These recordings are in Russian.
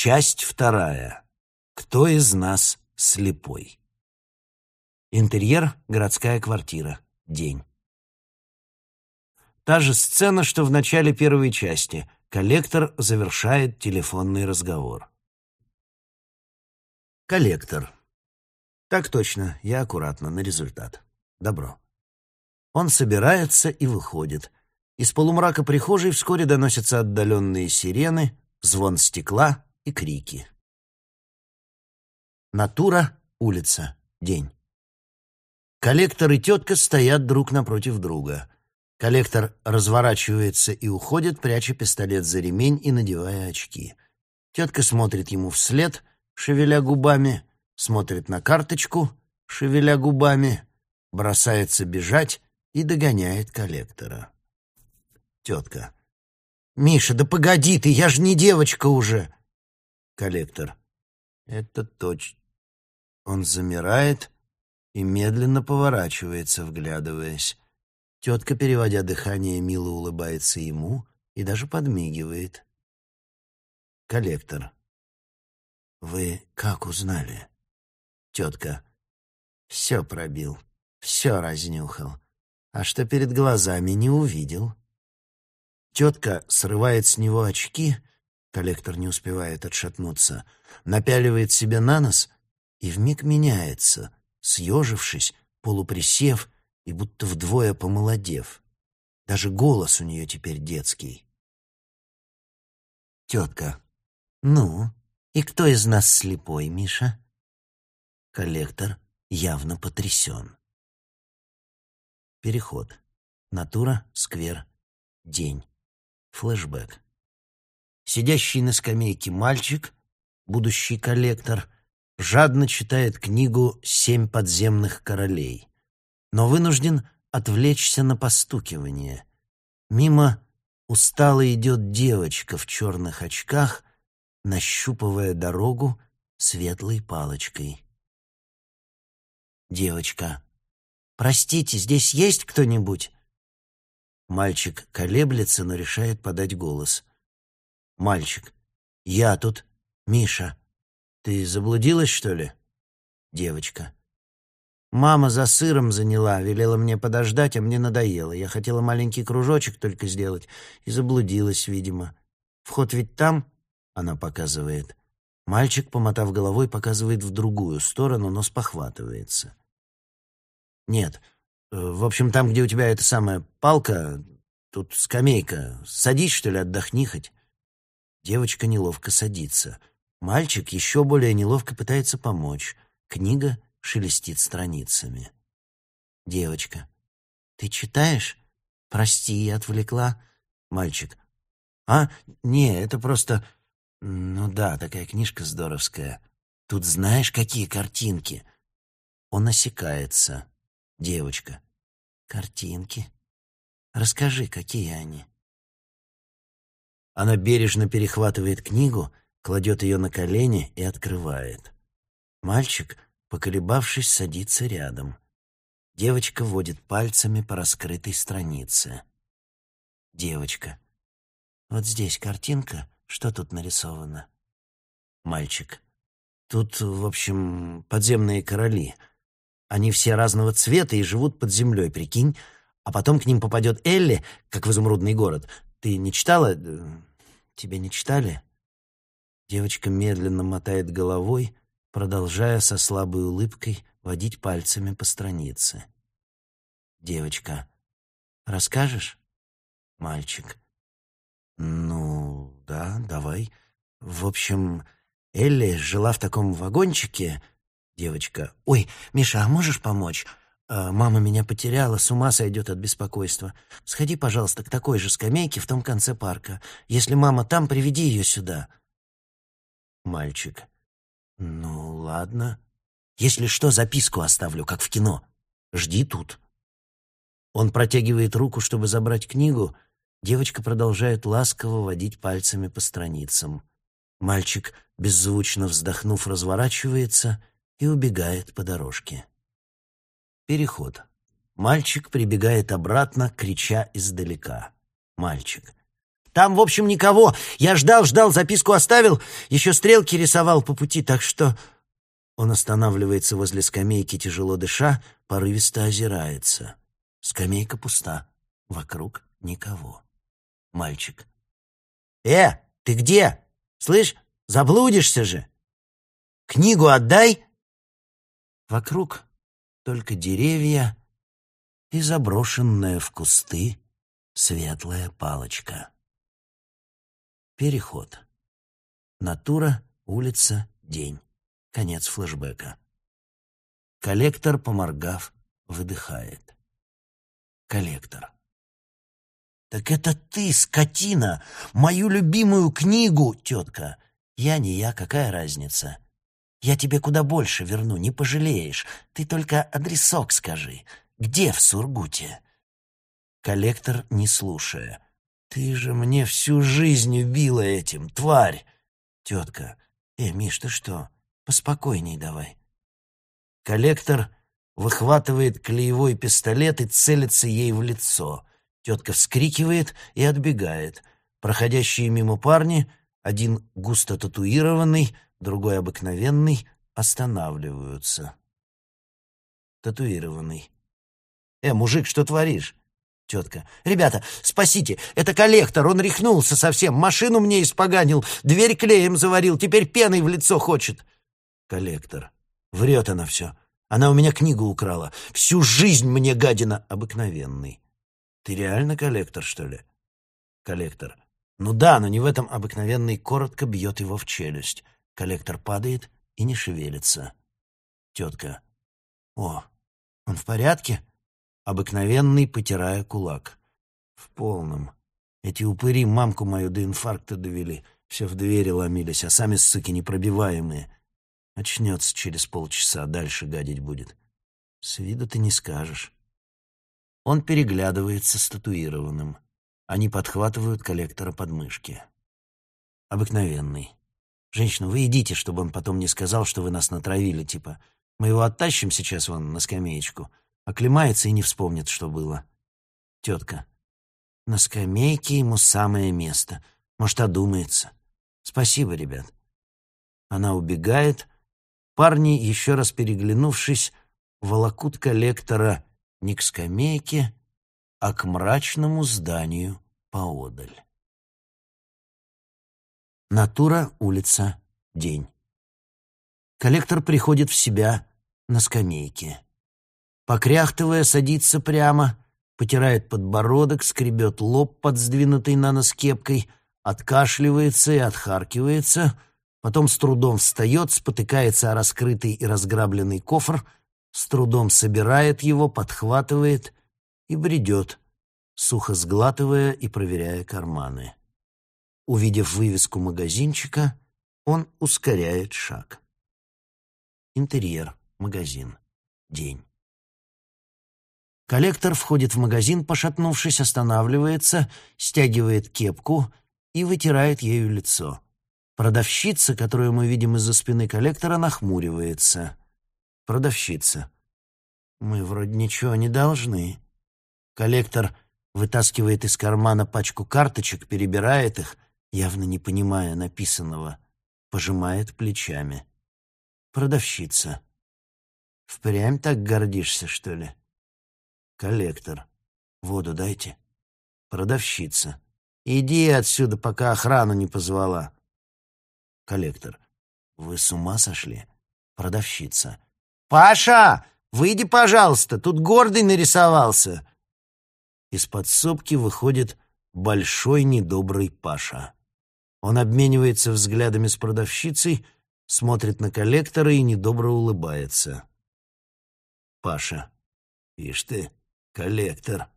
Часть вторая. Кто из нас слепой? Интерьер — городская квартира. День. Та же сцена, что в начале первой части. Коллектор завершает телефонный разговор. Коллектор. Так точно, я аккуратно, на результат. Добро. Он собирается и выходит. Из полумрака прихожей вскоре доносятся отдаленные сирены, звон стекла и крики. Натура, улица, день. Коллектор и тетка стоят друг напротив друга. Коллектор разворачивается и уходит, пряча пистолет за ремень и надевая очки. Тетка смотрит ему вслед, шевеля губами, смотрит на карточку, шевеля губами, бросается бежать и догоняет коллектора. Тетка. «Миша, да погоди ты, я же не девочка уже!» Коллектор. «Это точно». Он замирает и медленно поворачивается, вглядываясь. Тетка, переводя дыхание, мило улыбается ему и даже подмигивает. Коллектор. «Вы как узнали?» Тетка. «Все пробил, все разнюхал. А что перед глазами не увидел?» Тетка срывает с него очки, коллектор не успевает отшатнуться, напяливает себе на нос и вмиг меняется, съежившись, полуприсев и будто вдвое помолодев. Даже голос у нее теперь детский. Тетка. «Ну, и кто из нас слепой, Миша?» Коллектор явно потрясен. Переход. Натура, сквер, день. Флэшбэк. Сидящий на скамейке мальчик, будущий коллектор, жадно читает книгу «Семь подземных королей», но вынужден отвлечься на постукивание. Мимо устало идет девочка в черных очках, нащупывая дорогу светлой палочкой. Девочка. «Простите, здесь есть кто-нибудь?» Мальчик колеблется, но решает подать голос. Мальчик. «Я тут. Миша. Ты заблудилась, что ли?» Девочка. «Мама за сыром заняла, велела мне подождать, а мне надоело. Я хотела маленький кружочек только сделать и заблудилась, видимо. Вход ведь там?» Она показывает. Мальчик, помотав головой, показывает в другую сторону, но спохватывается. «Нет, Э, в общем, там, где у тебя эта самая палка, тут скамейка. Садись, что ли, отдохни хоть. Девочка неловко садится. Мальчик еще более неловко пытается помочь. Книга шелестит страницами. Девочка. «Ты читаешь?» «Прости, я отвлекла». Мальчик. «А? Не, это просто...» «Ну да, такая книжка здоровская. Тут знаешь, какие картинки?» Он осекается. Девочка. Картинки. Расскажи, какие они? Она бережно перехватывает книгу, кладет ее на колени и открывает. Мальчик, поколебавшись, садится рядом. Девочка водит пальцами по раскрытой странице. Девочка. Вот здесь картинка, что тут нарисовано? Мальчик. Тут, в общем, подземные короли — они все разного цвета и живут под землей, прикинь. А потом к ним попадет Элли, как в изумрудный город. Ты не читала? Тебя не читали? Девочка медленно мотает головой, продолжая со слабой улыбкой водить пальцами по странице. Девочка. Расскажешь? Мальчик. Ну, да, давай. В общем, Элли жила в таком вагончике, Девочка. «Ой, Миша, а можешь помочь? А, мама меня потеряла, с ума сойдет от беспокойства. Сходи, пожалуйста, к такой же скамейке в том конце парка. Если мама там, приведи ее сюда». Мальчик. «Ну, ладно. Если что, записку оставлю, как в кино. Жди тут». Он протягивает руку, чтобы забрать книгу. Девочка продолжает ласково водить пальцами по страницам. Мальчик, беззвучно вздохнув, разворачивается — и убегает по дорожке. Переход. Мальчик прибегает обратно, крича издалека. Мальчик. Там, в общем, никого. Я ждал, ждал, записку оставил, еще стрелки рисовал по пути, так что...» Он останавливается возле скамейки, тяжело дыша, порывисто озирается. Скамейка пуста. Вокруг никого. Мальчик. «Э, ты где? Слышь, заблудишься же! Книгу отдай!» Вокруг только деревья и заброшенная в кусты светлая палочка. Переход. Натура, улица, день. Конец флэшбэка. Коллектор, поморгав, выдыхает. Коллектор. «Так это ты, скотина! Мою любимую книгу, тетка! Я не я, какая разница? Я тебе куда больше верну, не пожалеешь. Ты только адресок скажи. Где в Сургуте?» Коллектор, не слушая. «Ты же мне всю жизнь убила этим, тварь!» «Тетка, э, Миш, ты что? Поспокойней давай». Коллектор выхватывает клеевой пистолет и целится ей в лицо. Тетка вскрикивает и отбегает. Проходящие мимо парни, один густо татуированный, другой обыкновенный, останавливаются. Татуированный. «Э, мужик, что творишь?» Тетка. «Ребята, спасите! Это коллектор! Он рехнулся совсем! Машину мне испоганил! Дверь клеем заварил! Теперь пеной в лицо хочет!» Коллектор. Врет она все. Она у меня книгу украла. Всю жизнь мне гадина обыкновенный. Ты реально коллектор, что ли? Коллектор. Ну да, но не в этом обыкновенный коротко бьет его в челюсть. Коллектор падает и не шевелится. Тетка. О, он в порядке? Обыкновенный, потирая кулак. В полном. Эти упыри мамку мою до инфаркта довели. Все в двери ломились, а сами, суки, непробиваемые. Очнется через полчаса, дальше гадить будет. С виду ты не скажешь. Он переглядывается с татуированным. Они подхватывают коллектора подмышки. Обыкновенный. «Женщина, вы идите, чтобы он потом не сказал, что вы нас натравили, типа, мы его оттащим сейчас вон на скамеечку, оклемается и не вспомнит, что было». Тетка. «На скамейке ему самое место. Может, одумается. Спасибо, ребят». Она убегает, Парни, еще раз переглянувшись, волокут коллектора не к скамейке, а к мрачному зданию поодаль. Натура, улица, день. Коллектор приходит в себя на скамейке. Покряхтывая, садится прямо, потирает подбородок, скребет лоб под сдвинутой на нос кепкой, откашливается и отхаркивается — Потом с трудом встает, спотыкается о раскрытый и разграбленный кофр, с трудом собирает его, подхватывает и бредет, сухо сглатывая и проверяя карманы. Увидев вывеску магазинчика, он ускоряет шаг. Интерьер, магазин, день. Коллектор входит в магазин, пошатнувшись, останавливается, стягивает кепку и вытирает ею лицо. Продавщица, которую мы видим из-за спины коллектора, нахмуривается. Продавщица. Мы вроде ничего не должны. Коллектор вытаскивает из кармана пачку карточек, перебирает их, явно не понимая написанного, пожимает плечами. Продавщица. Впрямь так гордишься, что ли? Коллектор. Воду дайте. Продавщица. Иди отсюда, пока охрану не позвала. Коллектор. «Вы с ума сошли?» Продавщица. «Паша, выйди, пожалуйста, тут гордый нарисовался!» Из подсобки выходит большой недобрый Паша. Он обменивается взглядами с продавщицей, смотрит на коллектора и недобро улыбается. Паша. «Ишь ты, коллектор!»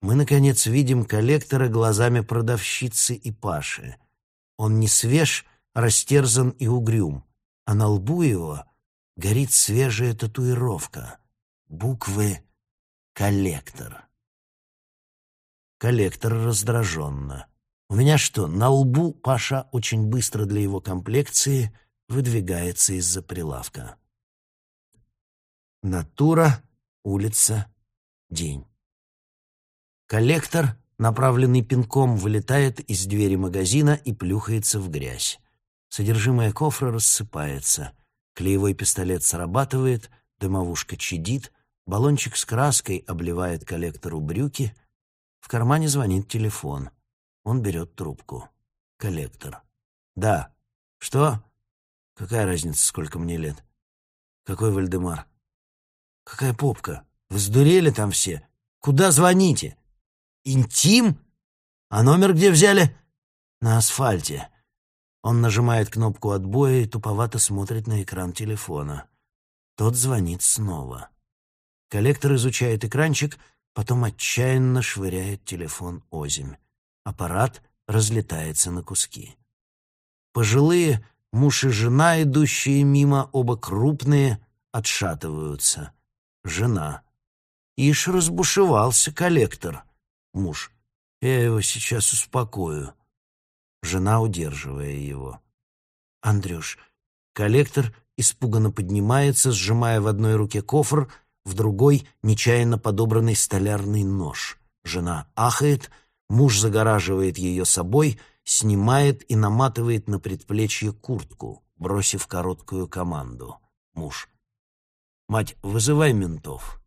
Мы, наконец, видим коллектора глазами продавщицы и Паши. Он не свеж, растерзан и угрюм, а на лбу его горит свежая татуировка — буквы «Коллектор». Коллектор раздраженно. «У меня что, на лбу Паша очень быстро для его комплекции выдвигается из-за прилавка?» Натура, улица, день. Коллектор направленный пинком, вылетает из двери магазина и плюхается в грязь. Содержимое кофра рассыпается. Клеевой пистолет срабатывает, дымовушка чадит, баллончик с краской обливает коллектору брюки. В кармане звонит телефон. Он берет трубку. Коллектор. «Да. Что? Какая разница, сколько мне лет? Какой Вальдемар? Какая попка? Вы сдурели там все? Куда звоните? Интим? А номер где взяли? На асфальте. Он нажимает кнопку отбоя и туповато смотрит на экран телефона. Тот звонит снова. Коллектор изучает экранчик, потом отчаянно швыряет телефон озимь. Аппарат разлетается на куски. Пожилые муж и жена, идущие мимо, оба крупные, отшатываются. Жена. Ишь разбушевался коллектор. Муж. Я его сейчас успокою жена удерживая его. «Андрюш». Коллектор испуганно поднимается, сжимая в одной руке кофр, в другой — нечаянно подобранный столярный нож. Жена ахает, муж загораживает ее собой, снимает и наматывает на предплечье куртку, бросив короткую команду. Муж. «Мать, вызывай ментов».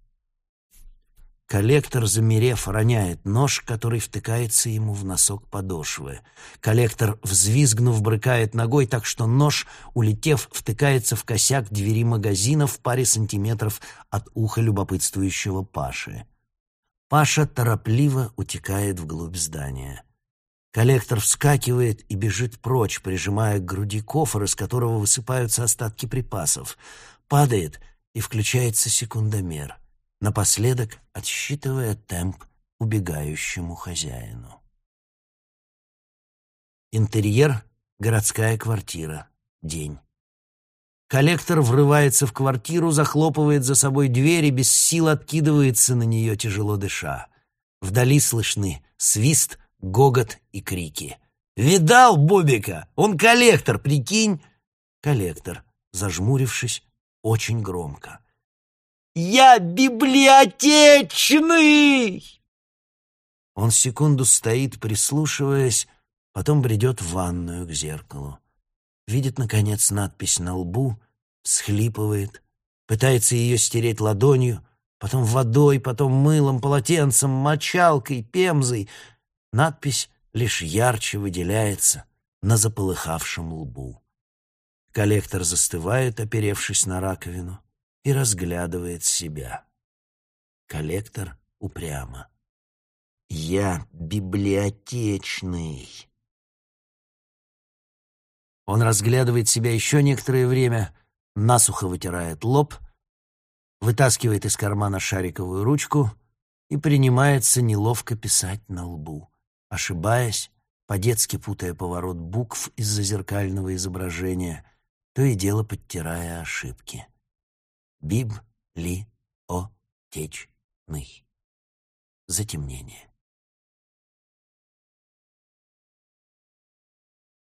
Коллектор, замерев, роняет нож, который втыкается ему в носок подошвы. Коллектор, взвизгнув, брыкает ногой, так что нож, улетев, втыкается в косяк двери магазина в паре сантиметров от уха любопытствующего Паши. Паша торопливо утекает вглубь здания. Коллектор вскакивает и бежит прочь, прижимая к груди кофр, из которого высыпаются остатки припасов. Падает и включается секундомер — напоследок отсчитывая темп убегающему хозяину. Интерьер — городская квартира. День. Коллектор врывается в квартиру, захлопывает за собой дверь и без сил откидывается на нее, тяжело дыша. Вдали слышны свист, гогот и крики. «Видал Бобика? Он коллектор, прикинь!» Коллектор, зажмурившись, очень громко. Я библиотечный!» Он секунду стоит, прислушиваясь, потом бредет в ванную к зеркалу. Видит, наконец, надпись на лбу, всхлипывает, пытается ее стереть ладонью, потом водой, потом мылом, полотенцем, мочалкой, пемзой. Надпись лишь ярче выделяется на заполыхавшем лбу. Коллектор застывает, оперевшись на раковину и разглядывает себя. Коллектор упрямо. «Я библиотечный». Он разглядывает себя еще некоторое время, насухо вытирает лоб, вытаскивает из кармана шариковую ручку и принимается неловко писать на лбу, ошибаясь, по-детски путая поворот букв из-за зеркального изображения, то и дело подтирая ошибки. Биб-ли-о-теч-ный. Затемнение.